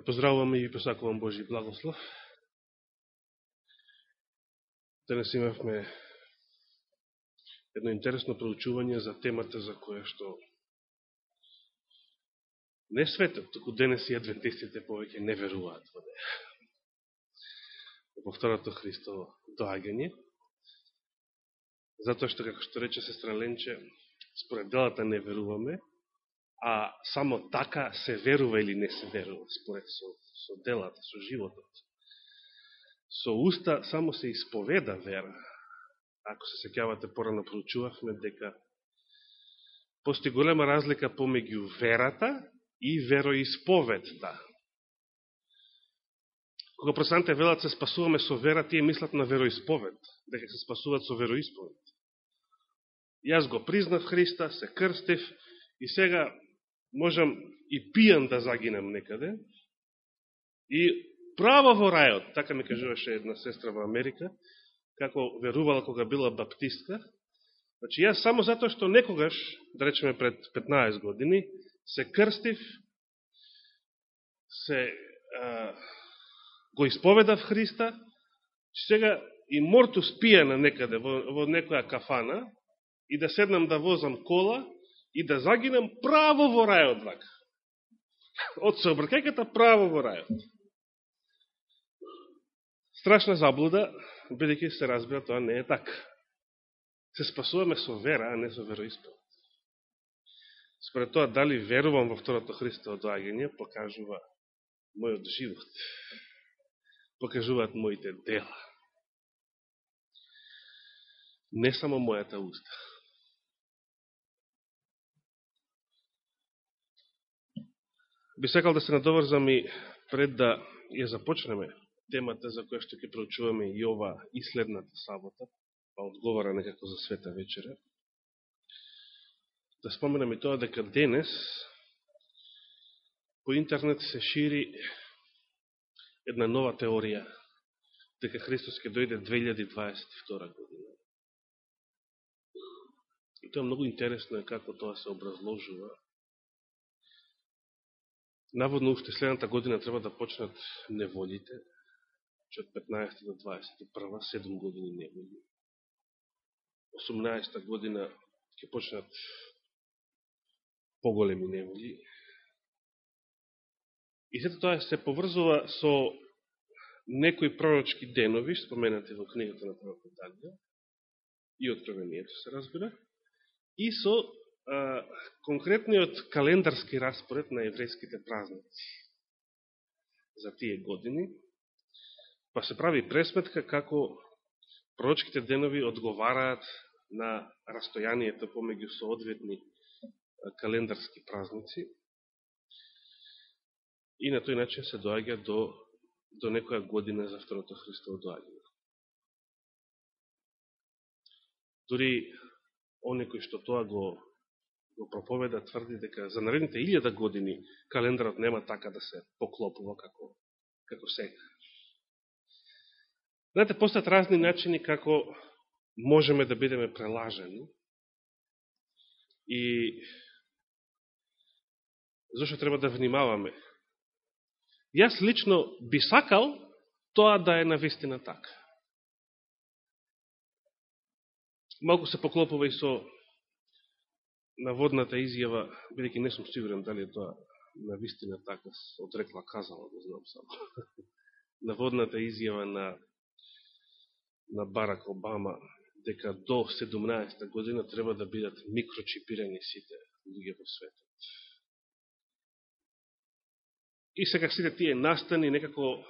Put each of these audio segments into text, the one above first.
Ве поздравувам и посакувам Божи благослов. Денес имавме едно интересно проучување за темата за која што не светот, туку денес и адвентистите повеќе не веруваат во неја. Во второто Христово доагање. Затоа што, како што рече сестра Ленче, според делата не веруваме, а само така се верува или не се верува, според со, со делата, со животот. Со уста само се исповеда вера. Ако се секјавате, порано проучувавме дека постои голема разлика помеѓу верата и вероисповедта. Кога просанте велат се спасуваме со вера, тие мислат на вероисповед, дека се спасуват со вероисповед. Јас го признав Христа, се крстив и сега можам и пијан да загинам некаде, и право во рајот, така ми кажуваше една сестра во Америка, како верувала кога била баптистка, значи јас само затоа што некогаш, да речеме пред 15 години, се крстив, се а, го исповедав Христа, значи, сега и мортус пијана некаде во, во некоја кафана, и да седнам да возам кола, и да загинам право во рајот вака. Од сообркајката право во рајот. Страшна заблуда, бидеќи се разбира, тоа не е така. Се спасуваме со вера, а не со вероисповед. Според тоа, дали верувам во второто Христово доаѓање, покажува мојот живот. Покажуваат моите дела. Не само мојата уста. Би сакал да се надоврзам и пред да ја започнеме темата за која што ќе проучуваме и ова и следната сабота, па одговора некако за света вечера. Да споменам и тоа дека денес по интернет се шири една нова теорија дека Христос ќе дојде 2022 година. И тоа многу интересно е како тоа се образложува Наводно уште следната година треба да почнат неволите, че од 15 до 21, 7 години неволи. 18 година ќе почнат поголеми неволи. И сето тоа се поврзува со некои пророчки денови, споменати во книгата на пророкот Данија, и откровението се разбира, и со конкретниот календарски распоред на еврејските празници за тие години, па се прави пресметка како пророчките денови одговараат на растојанието помеѓу соодветни календарски празници и на тој начин се доаѓа до, до некоја година за второто Христово доаѓање. Дори оне кои што тоа го го проповеда, тврди дека за наредните илјада години календарот нема така да се поклопува како, како сега. Знаете, постојат разни начини како можеме да бидеме прелажени и зашто треба да внимаваме. Јас лично би сакал тоа да е навистина така. Малку се поклопува и со наводната изјава, бидеќи не сум сигурен дали е тоа на вистина така отрекла казала, да знам само. наводната изјава на на Барак Обама дека до 17 година треба да бидат микрочипирани сите луѓе во светот. И сега сите тие настани некако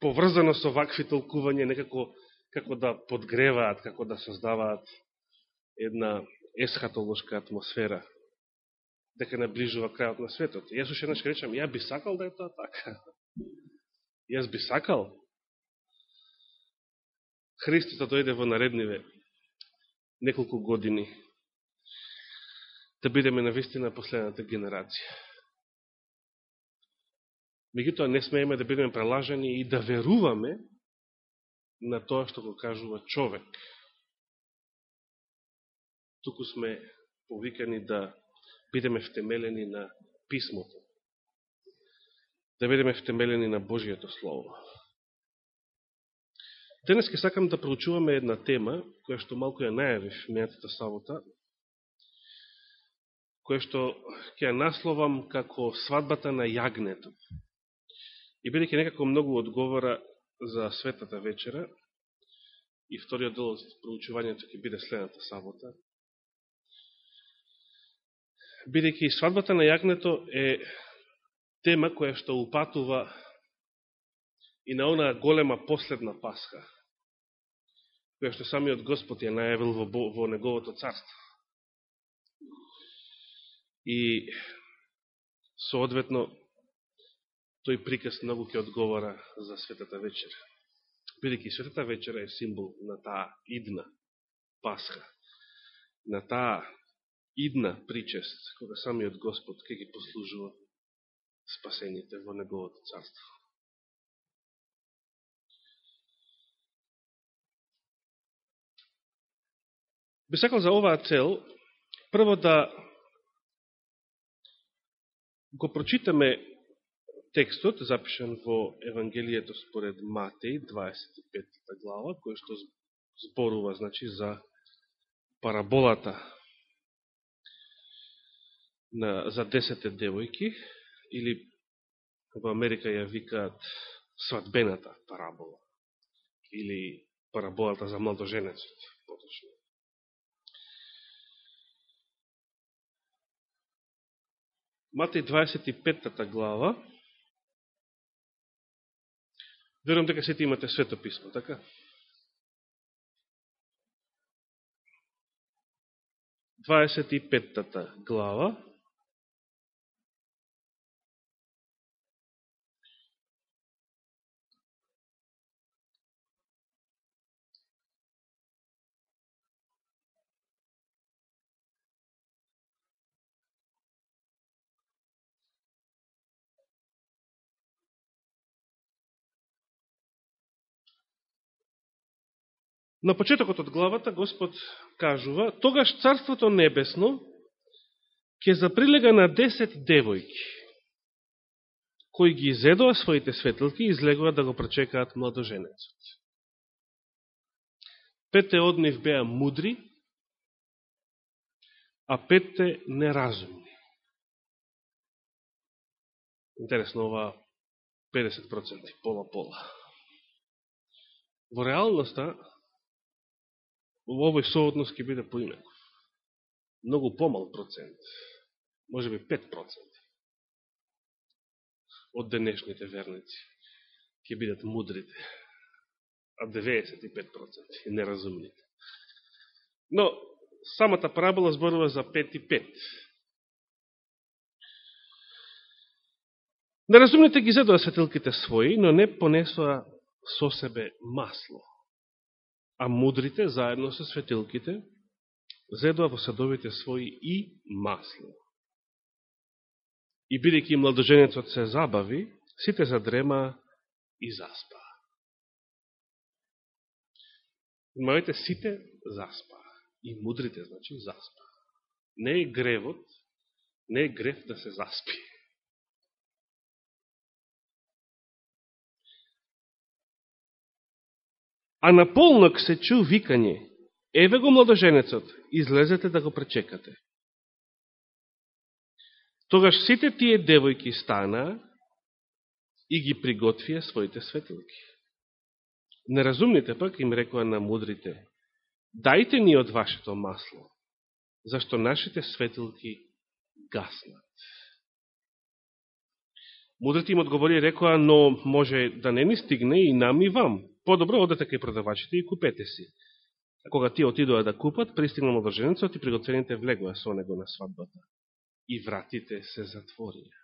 поврзано со вакви толкување, некако како да подгреваат, како да создаваат една есхатолошка атмосфера, дека наближува крајот на светот. Јас уште еднаш речам, ја би сакал да е тоа така. Јас би сакал Христос да дојде во наредниве неколку години да бидеме на вистина последната генерација. Меѓутоа не смееме да бидеме прелажани и да веруваме на тоа што го кажува човек туку сме повикани да бидеме втемелени на писмото. да бидеме втемелени на Божијето Слово. Денес ке сакам да проучуваме една тема, која што малко ја најавив мејатата сабота, која што ќе ја насловам како свадбата на јагнето. И бидеќи некако многу одговора за светата вечера, и вториот дел од проучувањето ќе биде следната сабота, бидејќи свадбата на јагнето е тема која што упатува и на онаа голема последна Пасха, која што самиот Господ ја најавил во, во Неговото царство. И соодветно тој приказ многу ќе одговора за Светата вечера. Бидеќи Светата вечера е символ на таа идна Пасха, на таа идна причест, кога самиот Господ ке ги послужува спасените во Неговото царство. Би сакал за оваа цел, прво да го прочитаме текстот, запишен во Евангелието според Матеј, 25 глава, кој што зборува, значи, за параболата на, за десете девојки, или во Америка ја викаат свадбената парабола, или параболата за младоженецот, поточно. Матеј 25 глава. Верувам дека сите имате свето писмо, така? Дваесет и петтата глава. На почетокот од главата Господ кажува, тогаш Царството Небесно ќе заприлега на десет девојки, кои ги изедоа своите светлки и излегува да го пречекаат младоженецот. Петте од нив беа мудри, а петте неразумни. Интересно, ова 50% пола-пола. Во реалноста, во овој сооднос ќе биде поинаков. Многу помал процент, може би 5% од денешните верници ќе бидат мудрите, а 95% и неразумните. Но, самата парабола зборува за 5 и 5. Неразумните ги зедоа светилките своји, но не понесоа со себе масло а мудрите, заедно со светилките, зедоа во садовите своји и масло. И бидејќи младоженецот се забави, сите задрема и заспа. Имајте сите заспа. И мудрите, значи, заспа. Не е гревот, не е грев да се заспи. А на полнок се чу викање, еве го младоженецот, излезете да го пречекате. Тогаш сите тие девојки стана и ги приготвија своите светилки. Неразумните пак им рекоа на мудрите, дајте ни од вашето масло, зашто нашите светилки гаснат. Мудрите им одговори рекоа, но може да не ни стигне и нам и вам подобро одете кај продавачите и купете си. А кога тие отидоа да купат, пристигнал младоженецот и приготвените влегоа со него на свадбата. И вратите се затворија.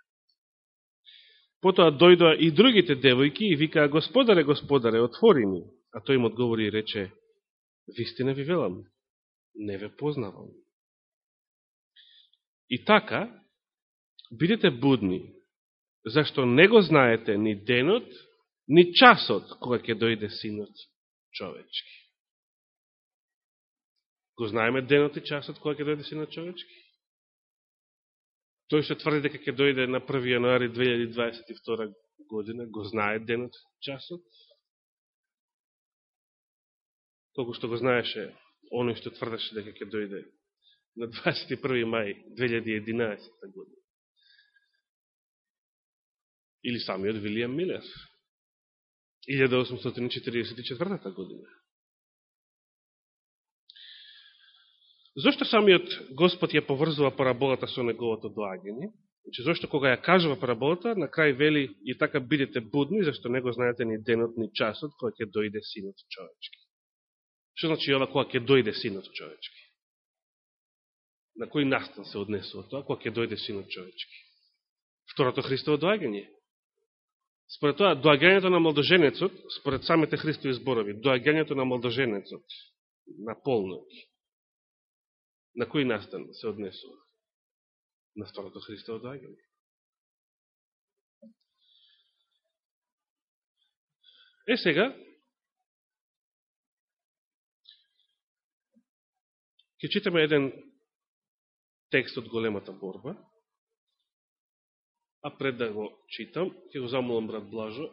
Потоа дојдоа и другите девојки и викаа, Господаре, Господаре, отвори ми. А тој им одговори и рече, Вистина ви велам, не ве познавам. И така, бидете будни, зашто не го знаете ни денот, ни часот кога ќе дојде синот човечки. Го знаеме денот и часот кога ќе дојде синот човечки? Тој што тврди дека ќе дојде на 1. јануари 2022 година, го знае денот, часот. Толку што го знаеше оној што тврдеше дека ќе дојде на 21. мај 2011 година. Или самиот Вилијам Милер. 1844 година. Зошто самиот Господ ја поврзува параболата со неговото доаѓање? Значи, зошто кога ја кажува параболата, на крај вели и така бидете будни, зашто не го знаете ни денот, ни часот, кој ќе дојде синот човечки. Што значи ова кога ќе дојде синот човечки? На кој настан се однесува тоа, кога ќе дојде синот човечки? Второто Христово доаѓање. Според тоа, доаѓањето на младоженецот, според самите Христови зборови, доаѓањето на младоженецот на полноќ, на кој настан се однесува? На второто Христово доаѓање. Е сега, ќе читаме еден текст од големата борба, А пред да го читам, ќе го замолам брат Блажо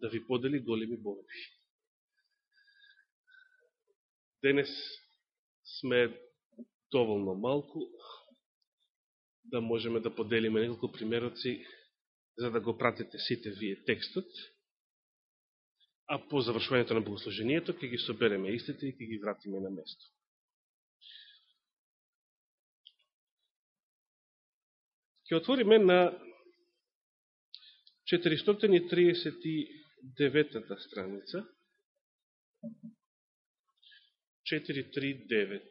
да ви подели големи борби. Денес сме доволно малку да можеме да поделиме неколку примероци за да го пратите сите вие текстот, а по завршувањето на богослужението ќе ги собереме истите и ќе ги вратиме на место. Ќе отвориме на 439 страница. 439.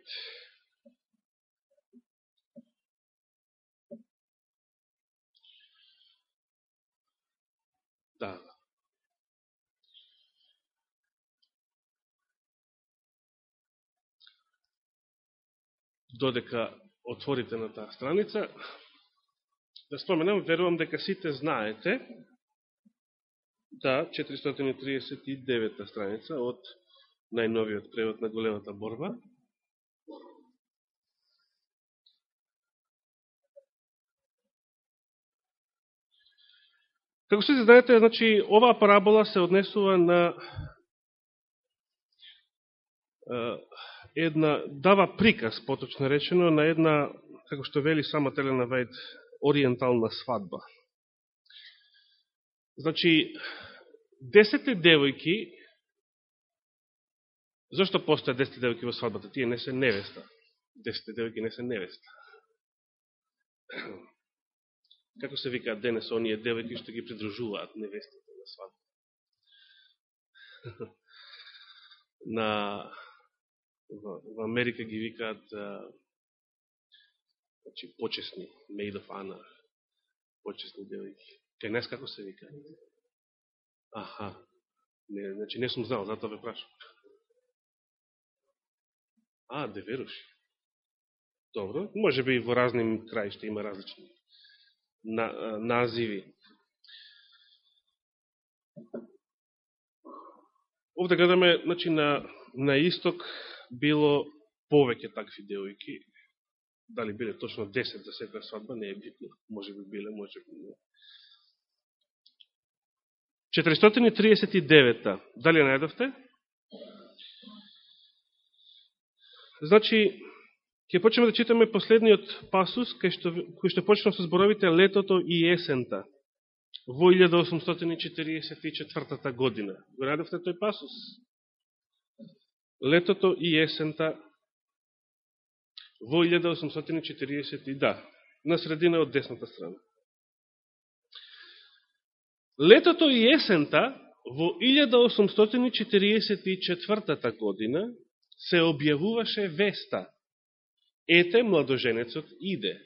Да. Додека отворите на таа страница, да споменам, верувам дека сите знаете, да, 439 страница од најновиот превод на големата борба. Како се знаете, значи, оваа парабола се однесува на една, дава приказ, поточно речено, на една, како што вели сама Телена Вајд, ориентална свадба. Значи, десете девојки, зашто постоја десете девојки во свадбата? Тие не се невеста. Десете девојки не се невеста. Како се викаат денес оние девојки што ги придружуваат невестите на свадба? на во, Америка ги викаат значи, почесни, made of honor, почесни девојки. Кај нас како се вика? Аха. Не, значи не сум знал, затоа ве прашам. А, де. Добро, може би во разни краишта има различни на, називи. Овде гледаме, значи, на, на исток било повеќе такви девојки, дали биле точно 10 за секоја свадба, не е битно, може би биле, може би не. 439-та, дали ја најдовте? Значи, ќе почнеме да читаме последниот пасус, кај што, кој што почнем со зборовите летото и есента во 1844 година. Го најдовте тој пасус? Летото и есента во 1840, да, на средина од десната страна. Летото и есента во 1844 година се објавуваше веста. Ете, младоженецот иде.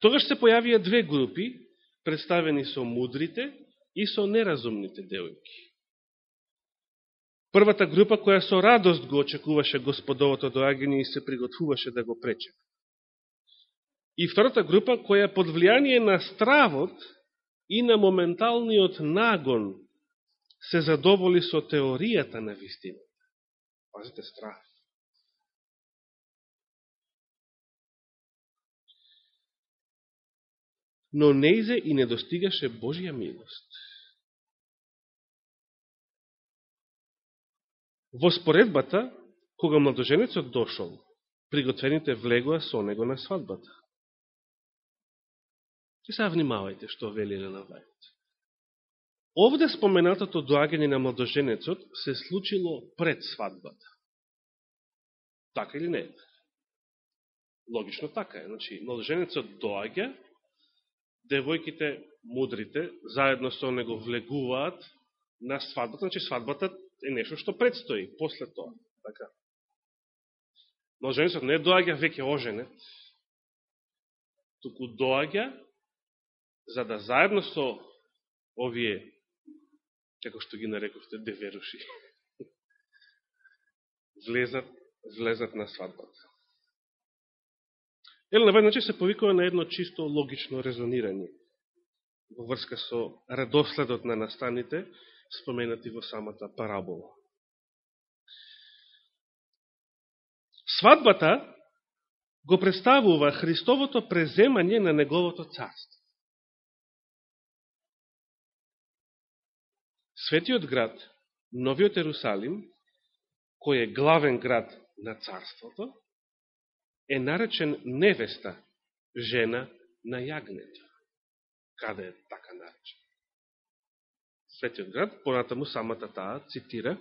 Тогаш се појавија две групи, представени со мудрите и со неразумните девојки. Првата група која со радост го очекуваше господовото доаѓање и се приготвуваше да го пречека. И втората група која под влијание на стравот и на моменталниот нагон се задоволи со теоријата на вистината. Пазите страх. но неизе и не достигаше Божија милост. Во споредбата, кога младоженецот дошол, приготвените влегоа со него на свадбата. И сега внимавајте што вели Елена Вајот. Овде споменатото доагање на младоженецот се случило пред свадбата. Така или не? Логично така е. Значи, младоженецот доаѓа, девојките, мудрите, заедно со него влегуваат на свадбата. Значи, свадбата е нешто што предстои после тоа. Така. Младоженецот не доаѓа веќе оженет, туку доаѓа за да заедно со овие, како што ги нарековте, деверуши, влезат, влезат на свадбата. Елена Вајд, се повикува на едно чисто логично резонирање во врска со редоследот на настаните, споменати во самата парабола. Свадбата го представува Христовото преземање на Неговото царство. Светиот град, Новиот Ерусалим, кој е главен град на царството, е наречен невеста, жена на јагнето. Каде е така наречен? Светиот град, понатаму самата таа, цитира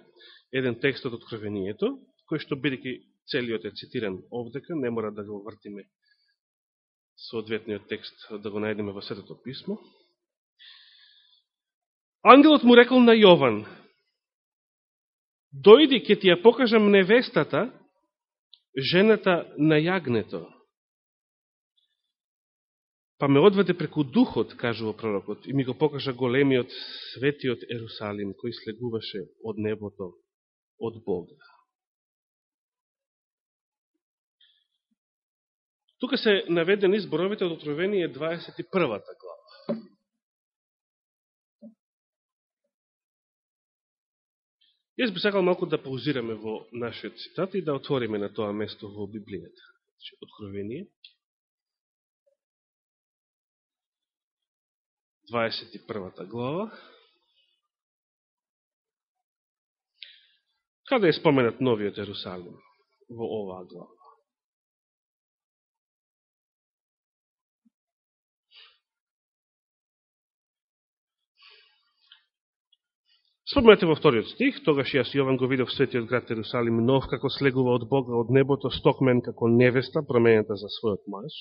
еден текст од Откровението, кој што бидеќи целиот е цитиран овдека, не мора да го вртиме соодветниот текст, да го најдеме во Светото писмо. Ангелот му рекол на Јован, дојди ке ти ја покажам невестата, жената на јагнето. Па ме одведе преку духот, кажува пророкот, и ми го покажа големиот светиот Ерусалим, кој слегуваше од небото, од Бога. Тука се наведени зборовите од Откровение 21 глава. Јас би сакал малку да паузираме во нашиот цитат и да отвориме на тоа место во Библијата. Значи, Откровение 21 глава. Каде е споменат новиот Ерусалим во оваа глава? Спомнете во вториот стих, тогаш јас Јован го видов светиот град Ерусалим нов како слегува од Бога од небото, стокмен како невеста, променета за својот маж.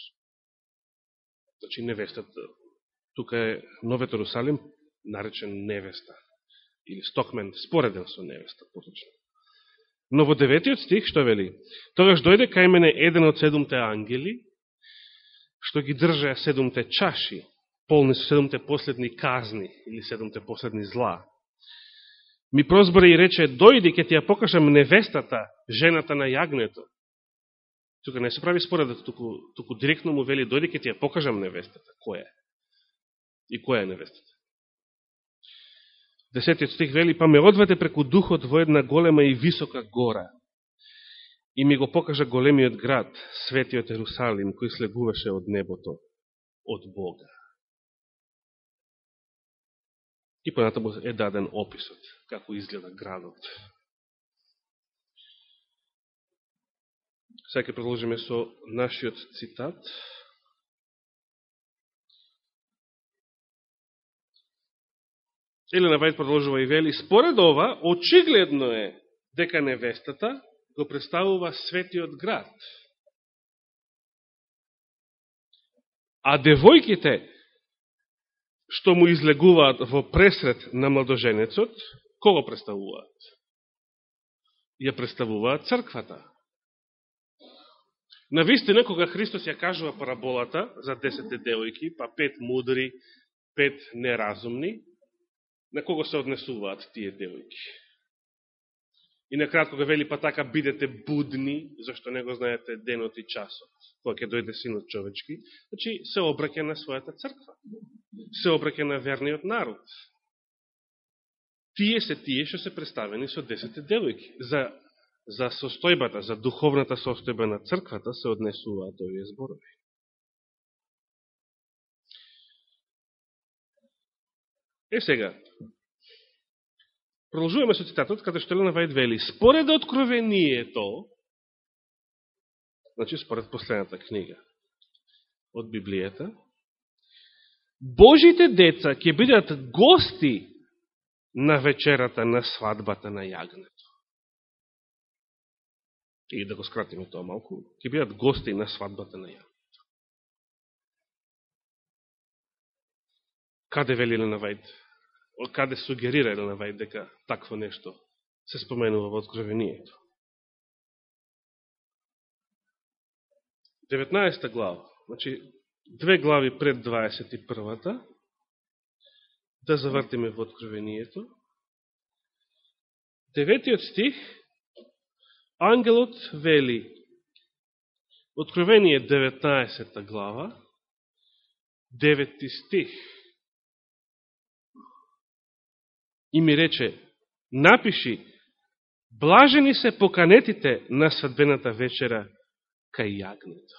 Значи невестата, тука е новиот Ерусалим, наречен невеста, или стокмен, спореден со невеста, поточно. Но во деветиот стих, што вели? Тогаш дојде кај мене еден од седумте ангели, што ги држа седумте чаши, полни со седумте последни казни, или седумте последни зла, ми прозбори и рече, дојди ке ти ја покажам невестата, жената на јагнето. Тука не се прави споредот, туку, туку директно му вели, дојди ке ти ја покажам невестата. Која е? И која е невестата? Десетиот стих вели, па ме одведе преку духот во една голема и висока гора и ми го покажа големиот град, светиот Ерусалим, кој слегуваше од небото, од Бога. И понатаму е даден описот, како изгледа градот. Сега ќе продолжиме со нашиот цитат. Елена Вајд продолжува и вели, според ова, очигледно е дека невестата го представува светиот град. А девојките што му излегуваат во пресред на младоженецот, кого представуваат? Ја представуваат црквата. На вистина, кога Христос ја кажува параболата за десете девојки, па пет мудри, пет неразумни, на кого се однесуваат тие девојки? И накратко го вели, па така бидете будни, зашто не го знаете денот и часот, кога ќе дојде синот човечки, значи се обраќа на својата црква, се обраќа на верниот народ. Тие се тие што се представени со десете девојки. За, за состојбата, за духовната состојба на црквата се однесуваат овие зборови. Е сега, продолжуваме со цитатот, каде што Елена Вајд вели, според откровението, значи според последната книга од Библијата, Божите деца ќе бидат гости на вечерата на свадбата на јагнето. И да го скратиме тоа малку, ќе бидат гости на свадбата на јагнето. Каде вели Елена Вајд? Каде сугерира Елена Вајд дека такво нешто се споменува во Откровението? 19 глава, значи две глави пред 21-та, да завртиме во Откровението. Деветиот стих, ангелот вели, Откровение 19 глава, 9 стих, и ми рече, напиши, блажени се поканетите на свадбената вечера кај јагнето.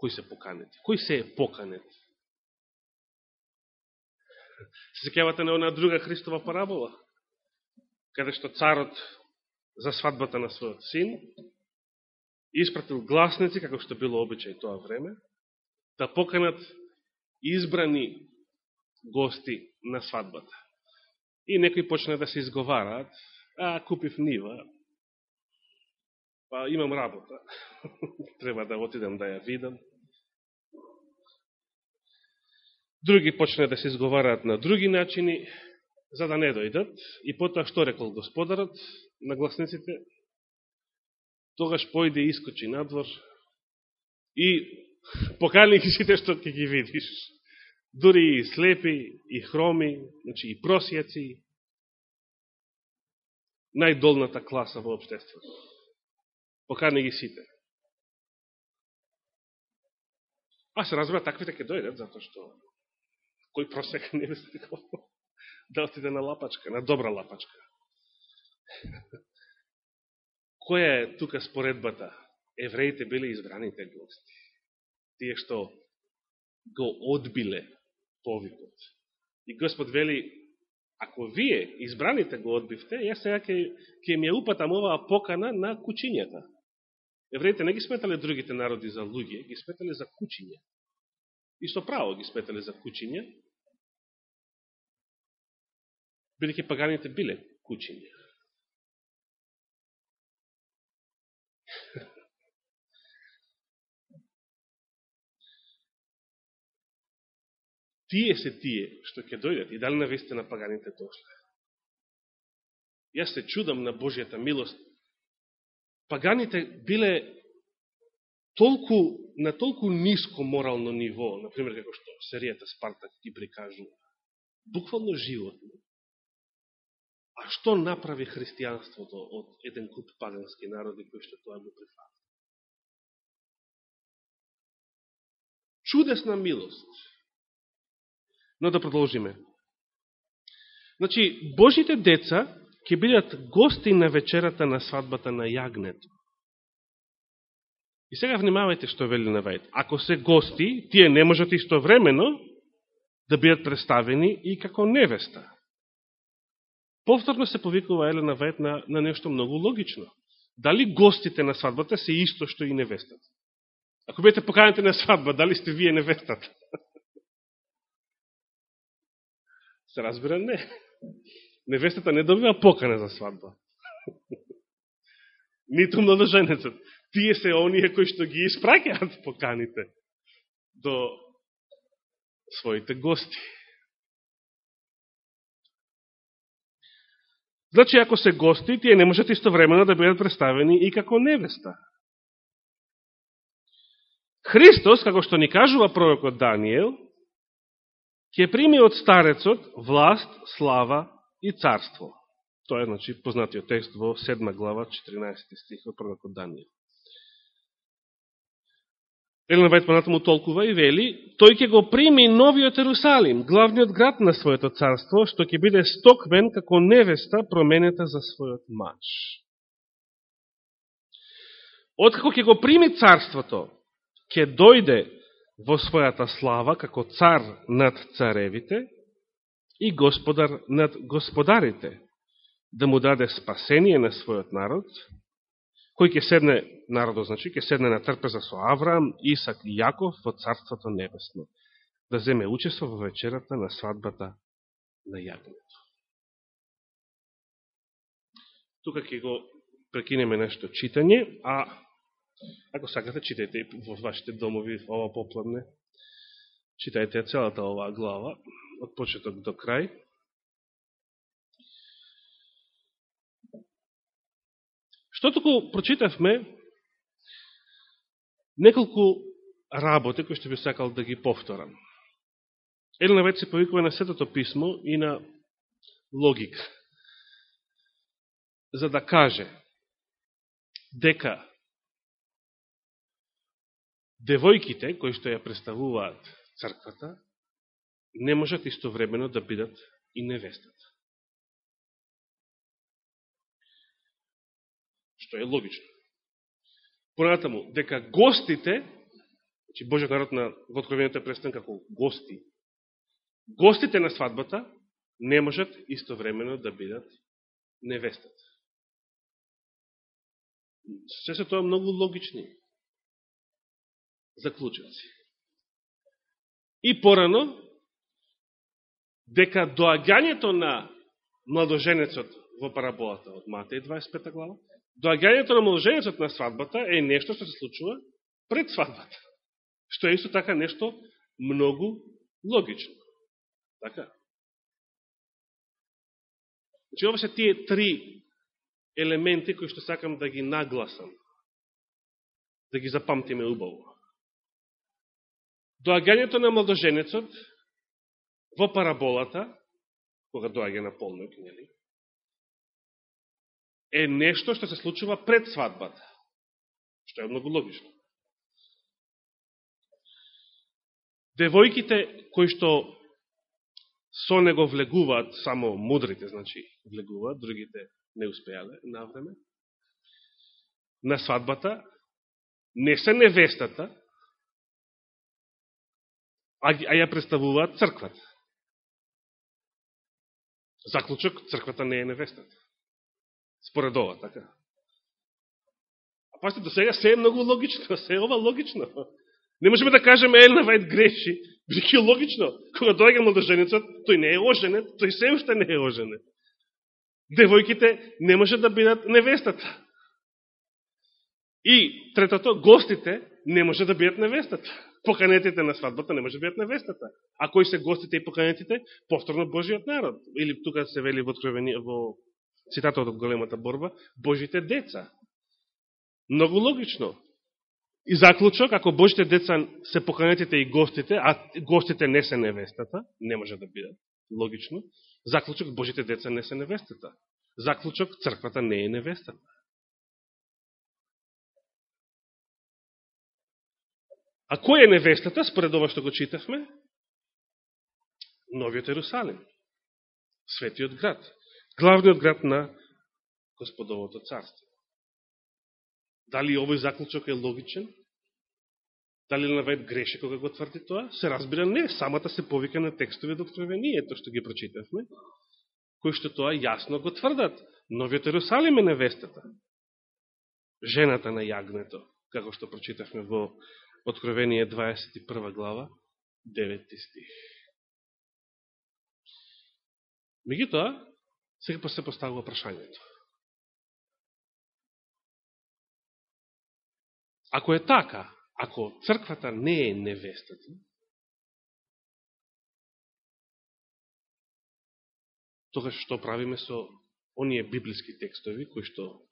Кој се поканети? Кој се е поканет? Се секјавате на една друга Христова парабола, каде што царот за свадбата на својот син испратил гласници, како што било обичај тоа време, да поканат избрани гости на свадбата. И некои почне да се изговараат, а, купив нива, па имам работа, треба да отидам да ја видам. Други почне да се изговараат на други начини, за да не дојдат. И потоа што рекол господарот на гласниците? Тогаш појде и искочи надвор и покани ги сите што ќе ги видиш дури и слепи, и хроми, значи и просјаци, најдолната класа во обштеството. Покани ги сите. А се разбира, таквите да ќе дојдат, затоа што кој просека не би стикал да отиде на лапачка, на добра лапачка. Која е тука споредбата? Евреите биле избраните гости. Тие што го одбиле повикот. И Господ вели, ако вие, избраните, го одбивте, јас сега ќе, ќе ми ја упатам оваа покана на кучињата. Евреите не ги сметале другите народи за луѓе, ги сметале за кучиња. И со право ги сметале за кучиња, бидеќи паганите биле кучиња. Тие се тие што ќе дојдат и дали на паганите дошле. Јас се чудам на Божијата милост. Паганите биле толку, на толку ниско морално ниво, например, како што серијата Спартак ти прикажува. Буквално животно. А што направи христијанството од еден куп пагански народи кои што тоа го прифат? Чудесна милост Но да продолжиме. Значи, Божите деца ќе бидат гости на вечерата на свадбата на јагнето. И сега внимавајте што вели на Вајд. Ако се гости, тие не можат истовремено да бидат представени и како невеста. Повторно се повикува Елена Вајд на, на нешто многу логично. Дали гостите на свадбата се исто што и невестата? Ако бидете поканите на свадба, дали сте вие невестата? Се разбира, не. Невестата не добива покана за свадба. Ниту младоженецот. Тие се оние кои што ги испраќаат поканите до своите гости. Значи, ако се гости, тие не можат истовремено да бидат представени и како невеста. Христос, како што ни кажува пророкот Даниел, ќе прими од старецот власт, слава и царство. Тоа е, значи, познатиот текст во 7 глава, 14 стих во пророкот Данијел. Елена Вајт понатаму толкува и вели, тој ќе го прими новиот Ерусалим, главниот град на своето царство, што ќе биде стоквен како невеста променета за својот мач. Откако ќе го прими царството, ќе дојде во својата слава како цар над царевите и господар над господарите, да му даде спасение на својот народ, кој ќе седне, народот значи, ќе седне на трпеза со Авраам, Исак и Јаков во Царството Небесно, да земе учество во вечерата на свадбата на јагнето. Тука ќе го прекинеме нешто читање, а ако сакате, читајте во вашите домови ова попладне. Читајте целата оваа глава, од почеток до крај. Што току прочитавме, неколку работи кои што би сакал да ги повторам. Елена веќе се повикува на Светото писмо и на логика. За да каже дека девојките кои што ја представуваат црквата не можат истовремено да бидат и невестата. Што е логично. Понатаму, дека гостите, значи Божиот народ на во Откровението е представен како гости, гостите на свадбата не можат истовремено да бидат невестата. Се се тоа многу логични заклучаци. И порано, дека доагањето на младоженецот во параболата од Матеј 25 глава, доагањето на младоженецот на свадбата е нешто што се случува пред свадбата. Што е исто така нешто многу логично. Така? Значи, ова се тие три елементи кои што сакам да ги нагласам, да ги запамтиме убаво. Доагањето на младоженецот во параболата, кога доаѓа на полнок, нели, е нешто што се случува пред свадбата, што е многу логично. Девојките кои што со него влегуваат само мудрите, значи влегуваат, другите не успеале на време. На свадбата не се невестата, а, а ја представуваат црквата. Заклучок, црквата не е невестата. Според ова, така. А пасте, до сега се е многу логично, се е ова логично. Не можеме да кажеме Елна Вајд греши, бидеќи логично. Кога дојга младоженецот, тој не е оженет, тој се уште не е оженет. Девојките не може да бидат невестата. И третото, гостите не може да бидат невестата. Поканетите на свадбата не може да бидат невестата. А кои се гостите и поканетите? Повторно Божиот народ. Или тука се вели во, во цитатот од големата борба, Божите деца. Многу логично. И заклучок, ако Божите деца се поканетите и гостите, а гостите не се невестата, не може да бидат, логично, заклучок, Божите деца не се невестата. Заклучок, црквата не е невестата. А кој е невестата, според ова што го читавме? Новиот Ерусалим. Светиот град. Главниот град на Господовото царство. Дали овој заклучок е логичен? Дали Лавет греше кога го тврди тоа? Се разбира не, самата се повика на текстови од Откровението, што ги прочитавме, кои што тоа јасно го тврдат. Новиот Ерусалим е невестата. Жената на јагнето, како што прочитавме во Откровение 21 глава, 9 стих. Меѓутоа, сега се поставува прашањето. Ако е така, ако црквата не е невестата, тогаш што правиме со оние библиски текстови кои што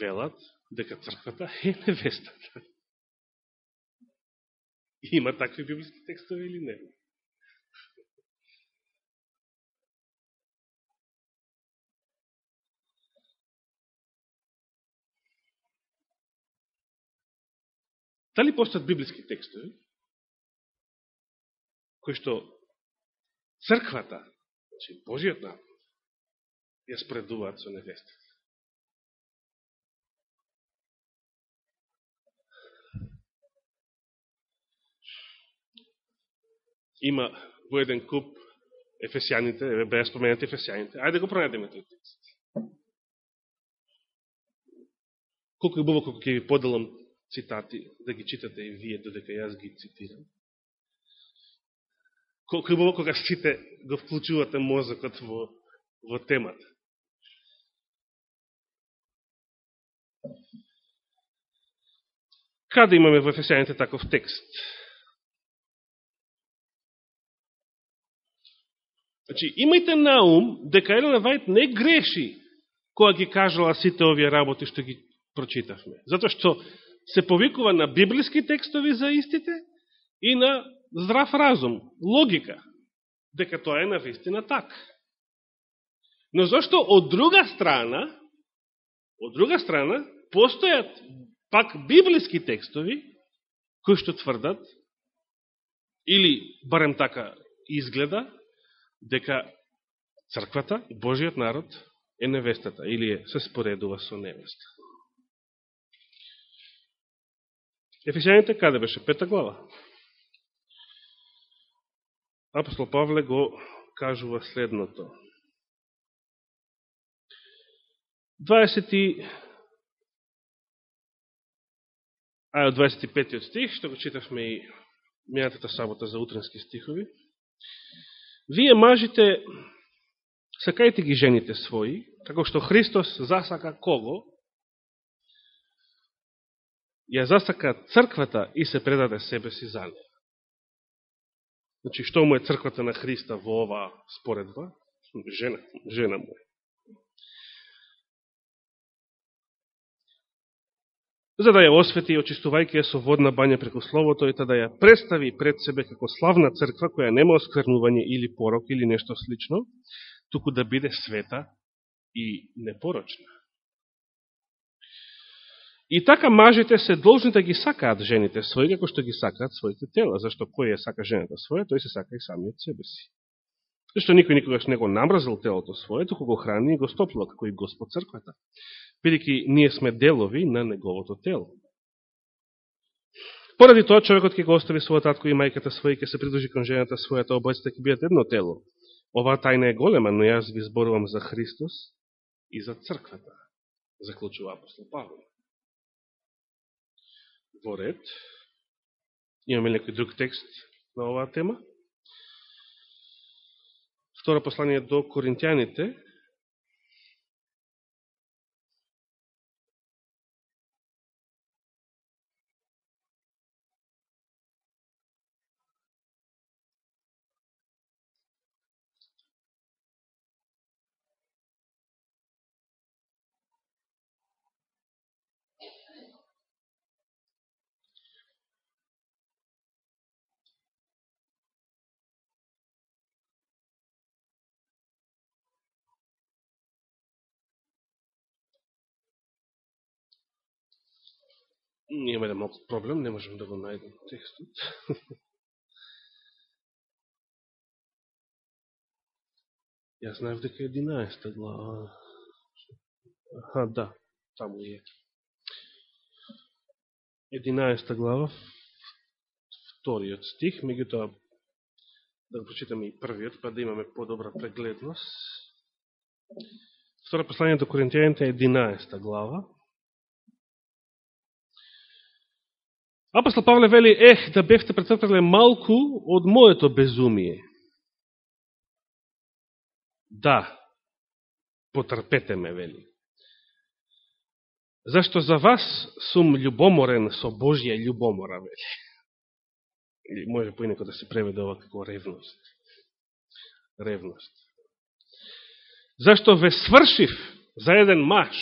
велат дека црквата е невестата? Има такви библиски текстови или не? Дали постојат библиски текстови, кои што црквата, значи Божиот народ, ја спредуваат со невестите? Има во еден куп Ефесијаните, беа споменати Ефесијаните. Ајде го пронајдеме тој текст. Колко е бубаво колко ќе ви поделам цитати, да ги читате и вие, додека јас ги цитирам. Колко е бубаво кога сите го вклучувате мозокот во, во темата. Каде имаме во Ефесијаните таков текст? Значи, имајте на ум дека Елена Вајт не греши која ги кажала сите овие работи што ги прочитавме. Затоа што се повикува на библиски текстови за истите и на здрав разум, логика, дека тоа е на вистина така. Но зашто од друга страна, од друга страна, постојат пак библиски текстови, кои што тврдат, или барем така изгледа, дека црквата, Божиот народ, е невестата, или е, се споредува со невеста. Ефесијаните каде беше? Пета глава. Апостол Павле го кажува следното. 20 а од 25 стих, што го читавме и мијатата сабота за утренски стихови. Вие мажите, сакајте ги жените своји, како што Христос засака кого? Ја засака црквата и се предаде себе си за неја. Значи, што му е црквата на Христа во оваа споредба? Жена, жена му е. За да ја освети, и очистувајќи ја со водна бања преку Словото, и да ја представи пред себе како славна црква, која нема осквернување или порок или нешто слично, туку да биде света и непорочна. И така мажите се должни да ги сакаат жените своји, како што ги сакаат своите тела, зашто кој ја сака жената своја, тој се сака и самиот себе си. Зашто никој никогаш не го намразил телото своје туку го храни и го стоплува, како и Господ црквата бидеќи ние сме делови на неговото тело. Поради тоа, човекот ќе го остави својот татко и мајката свој ќе се придружи кон жената својата, обојците ќе бидат едно тело. Оваа тајна е голема, но јас ви зборувам за Христос и за црквата, заклучува апостол Павле. Во ред, имаме некој друг текст на оваа тема. Второ послание до Коринтијаните, Ние имаме малку проблем, не можем да го најдем текстот. Јас знаев дека е 11 глава. Аха, да, таму е. 11 глава, вториот стих, меѓутоа да го прочитаме и првиот, па да имаме подобра прегледност. Втора послание до Коринтијаните е 11 глава. Апостол Павле вели, ех, да бевте претрпеле малку од моето безумие. Да, потрпете ме, вели. Зашто за вас сум љубоморен со Божја љубомора, вели. Или може поинеко да се преведе ова како ревност. Ревност. Зашто ве свршив за еден маш,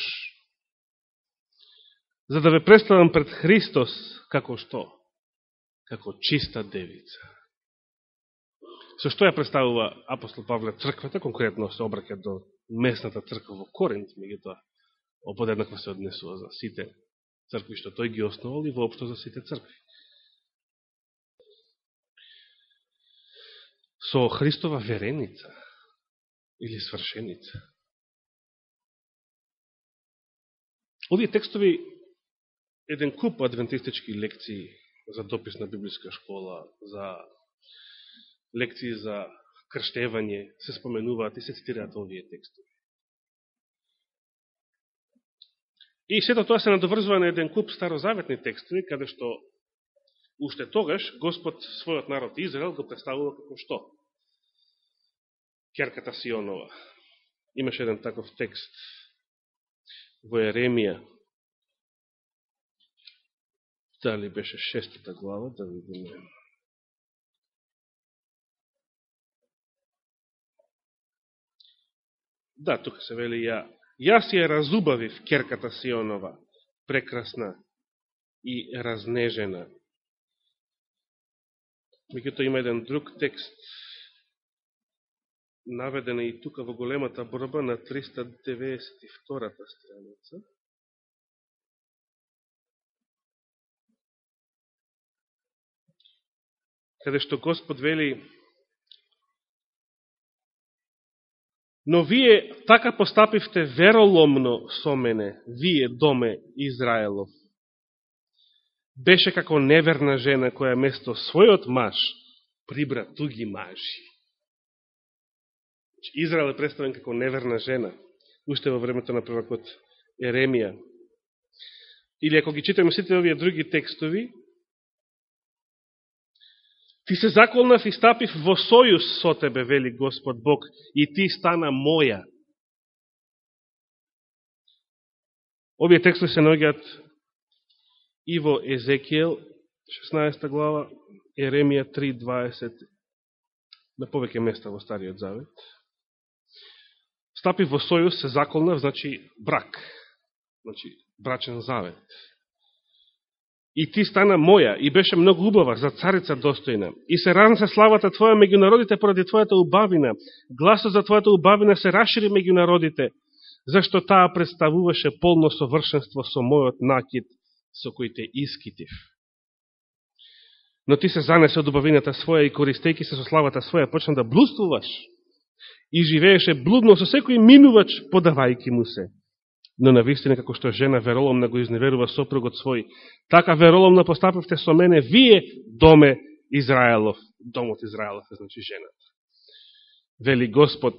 за да ве представам пред Христос како што? Како чиста девица. Со што ја представува апостол Павле црквата, конкретно се обраќа до местната црква во Коринт, меѓутоа оподеднакво се однесува за сите цркви што тој ги основал и воопшто за сите цркви. Со Христова вереница или свршеница. Овие текстови еден куп адвентистички лекции за допис на библиска школа, за лекции за крштевање се споменуваат и се цитираат овие текстови. И сето тоа се надоврзува на еден куп старозаветни текстови, каде што уште тогаш Господ својот народ Израел го представува како што? Керката Сионова. Имаше еден таков текст во Еремија. Дали беше шестата глава, да видиме. Да, тука се вели ја. Јас ја разубавив керката Сионова, прекрасна и разнежена. Меѓуто има еден друг текст, наведен и тука во големата борба на 392-та страница. Каде што Господ вели Но вие така постапивте вероломно со мене, вие, доме Израелов. Беше како неверна жена која место својот маж прибра туги мажи. Значи, Израел е представен како неверна жена, уште во времето на пророкот Еремија. Или ако ги читаме сите овие други текстови, Ти се заколнав и стапив во сојуз со тебе, вели Господ Бог, и ти стана моја. Овие текстови се наоѓаат и во Езекиел, 16 глава, Еремија 3.20, на повеќе места во Стариот Завет. Стапив во сојуз, се заколнав, значи брак, значи брачен завет и ти стана моја, и беше многу убава, за царица достојна. И се ранса славата Твоја меѓу народите поради Твојата убавина. Гласот за Твојата убавина се расшири меѓу народите, зашто таа представуваше полно совршенство со мојот накид, со кој те искитив. Но ти се занесе од убавината своја и користејки се со славата своја, почна да блудствуваш и живееше блудно со секој минувач, подавајки му се но на вистина како што жена вероломна го изневерува сопругот свој, така вероломна постапивте со мене вие, доме Израелов, домот Израелов значи жената. Вели Господ,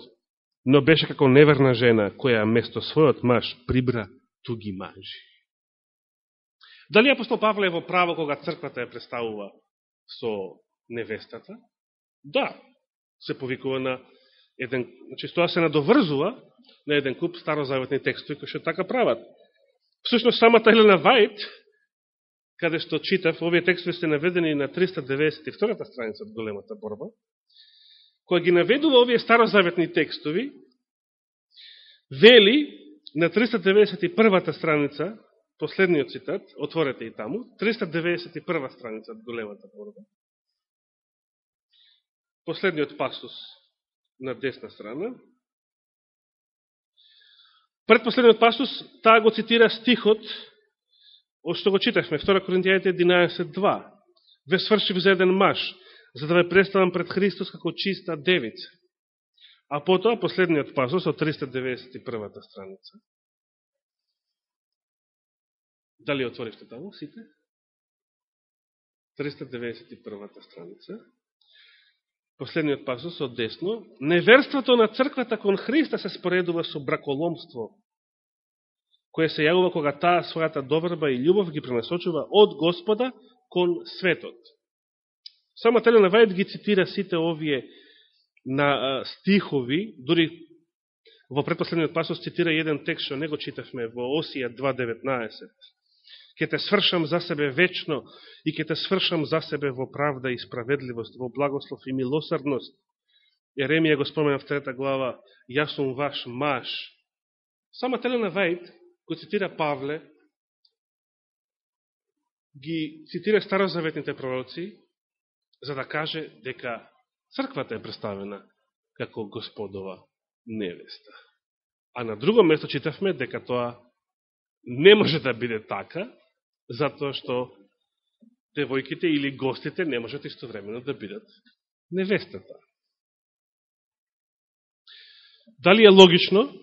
но беше како неверна жена, која место својот маж прибра туги мажи. Дали апостол Павле е во право кога црквата ја представува со невестата? Да, се повикува на еден, значи тоа се надоврзува на еден куп старозаветни текстови кои што така прават. Всушност, самата Елена Вајт, каде што читав, овие текстови се наведени на 392 страница од големата борба, која ги наведува овие старозаветни текстови, вели на 391 страница, последниот цитат, отворете и таму, 391 страница од големата борба, последниот пасус на десна страна, Предпоследниот пасус, таа го цитира стихот, од што го читахме, 2 Коринтијаните 11.2. Ве свршив за еден маш за да ве представам пред Христос како чиста девица. А потоа, последниот пасус, од 391 страница. Дали отворивте таму, сите? 391 страница последниот пасус од десно, неверството на црквата кон Христа се споредува со браколомство, кое се јавува кога таа својата доверба и љубов ги пренасочува од Господа кон светот. Само Телена Вајд ги цитира сите овие на стихови, дури во предпоследниот пасус цитира еден текст што не го читавме во Осија 2.19 ќе те свршам за себе вечно и ќе те свршам за себе во правда и справедливост, во благослов и милосрдност. Еремија го спомена в трета глава, јас сум ваш маж. Сама Телена Вајд го цитира Павле, ги цитира старозаветните пророци, за да каже дека црквата е представена како господова невеста. А на друго место читавме дека тоа не може да биде така, затоа што девојките или гостите не можат истовремено да бидат невестата. Дали е логично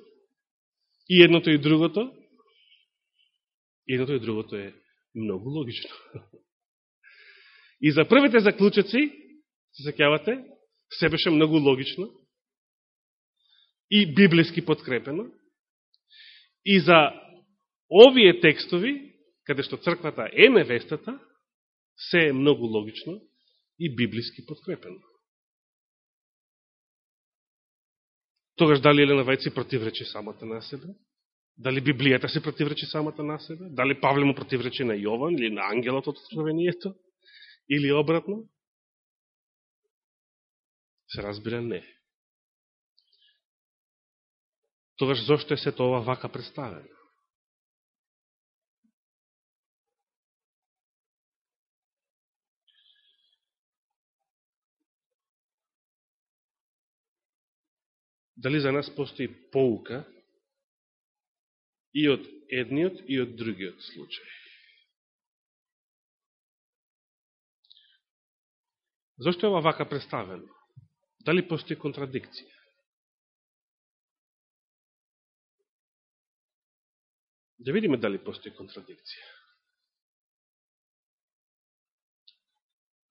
и едното и другото? Едното и другото е многу логично. И за првите заклучаци, се закјавате, се беше многу логично и библиски подкрепено. И за овие текстови, каде што црквата е невестата, се е многу логично и библиски подкрепено. Тогаш дали Елена Вајци противречи самата на себе? Дали Библијата се противречи самата на себе? Дали Павле му противречи на Јован или на ангелот од откровението? Или обратно? Се разбира не. Тогаш зашто е сето ова вака представено? Дали за нас постои поука и од едниот и од другиот случај? Зошто е ова вака представено? Дали постои контрадикција? Да видиме дали постои контрадикција.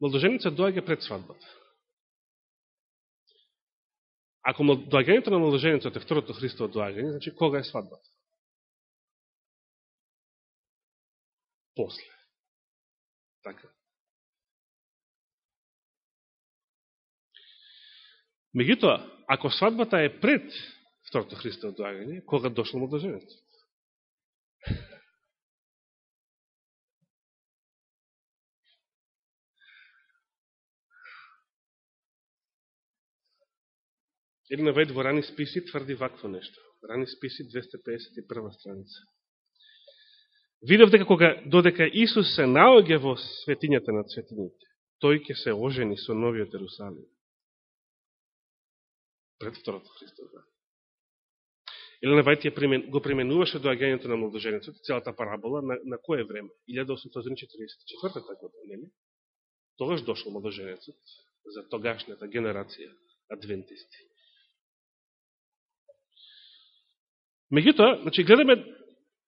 Младоженица доаѓа пред свадбата. Ако доаѓањето на младоженицот е второто Христово доаѓање, значи кога е свадбата? После. Така. Меѓутоа, ако свадбата е пред второто Христово доаѓање, кога дошло младоженицот? Елена Вајд во рани списи тврди вакво нешто. Рани списи 251 страница. Видов дека кога додека Исус се наоѓа во светињата на светињите, тој ќе се ожени со новиот Ерусалим. Пред второто Христово. Елена Вајт примен, го применуваше доаѓањето на младоженецот, целата парабола, на, на кое време? 1844 година, нели? Тогаш дошол младоженецот за тогашната генерација адвентисти. Меѓутоа, значи, гледаме,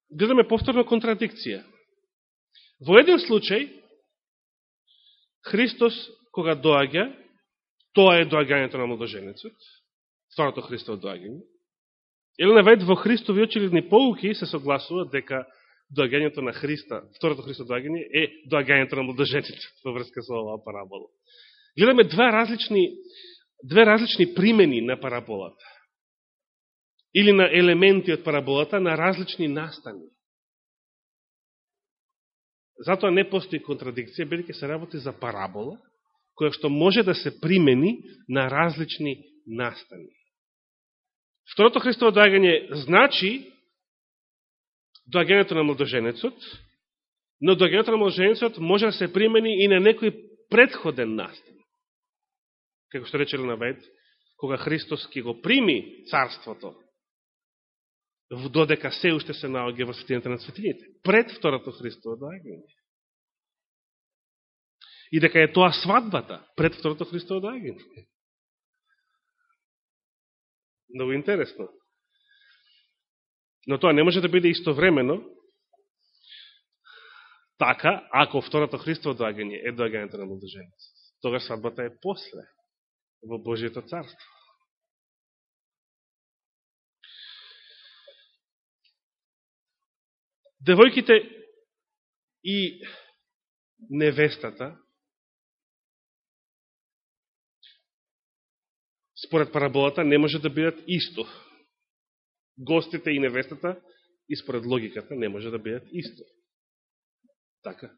гледаме повторно контрадикција. Во еден случај, Христос, кога доаѓа, тоа е доаѓањето на младоженецот, второто Христово доаѓање. Елена Вајд во Христови очигледни поуки се согласува дека доаѓањето на Христа, второто Христово доаѓање, е доаѓањето на младоженецот во врска со оваа парабола. Гледаме два различни, две различни примени на параболата или на елементи од параболата на различни настани. Затоа не постои контрадикција, бидеќи се работи за парабола, која што може да се примени на различни настани. Второто Христово доагање значи доагањето на младоженецот, но доагањето на младоженецот може да се примени и на некој предходен настан. Како што рече на Вајд, кога Христос ќе го прими царството додека се уште се наоѓа во светината на светините, пред второто Христово доаѓање. И дека е тоа свадбата пред второто Христово доаѓање. Много интересно. Но тоа не може да биде истовремено така, ако второто Христово доаѓање е доаѓањето на младоженец. Тога свадбата е после, во Божието царство. Девојките и невестата, според параболата, не може да бидат исто. Гостите и невестата, и според логиката, не може да бидат исто. Така.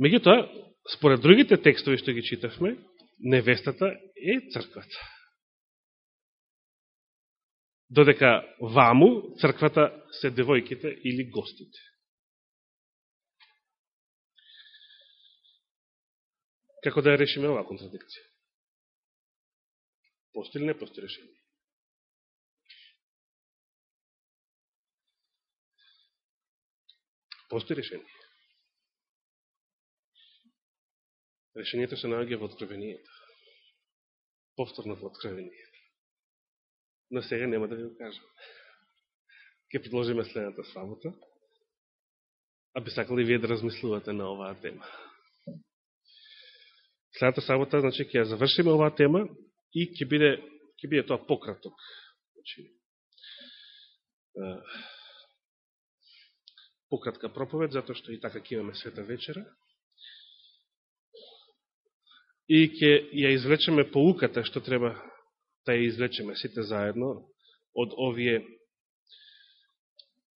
Меѓутоа, според другите текстови што ги читавме, невестата е црквата додека ваму црквата се девојките или гостите. Како да ја решиме оваа контрадикција? Постои или не постои решение? Постои решение. Решението се наоѓа во откровението. Повторно во откровението но сега нема да ви го кажам. Ке продолжиме следната сабота, а би сакали вие да размислувате на оваа тема. Следната сабота, значи, ќе ја завршиме оваа тема и ќе биде, ќе биде тоа пократок. Значи, пократка проповед, затоа што и така ќе имаме света вечера. И ќе ја извлечеме поуката што треба да ја извлечеме сите заедно од овие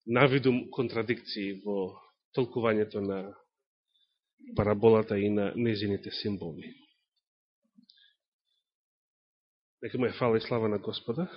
навидум контрадикции во толкувањето на параболата и на незините символи. Нека му е фала и слава на Господа.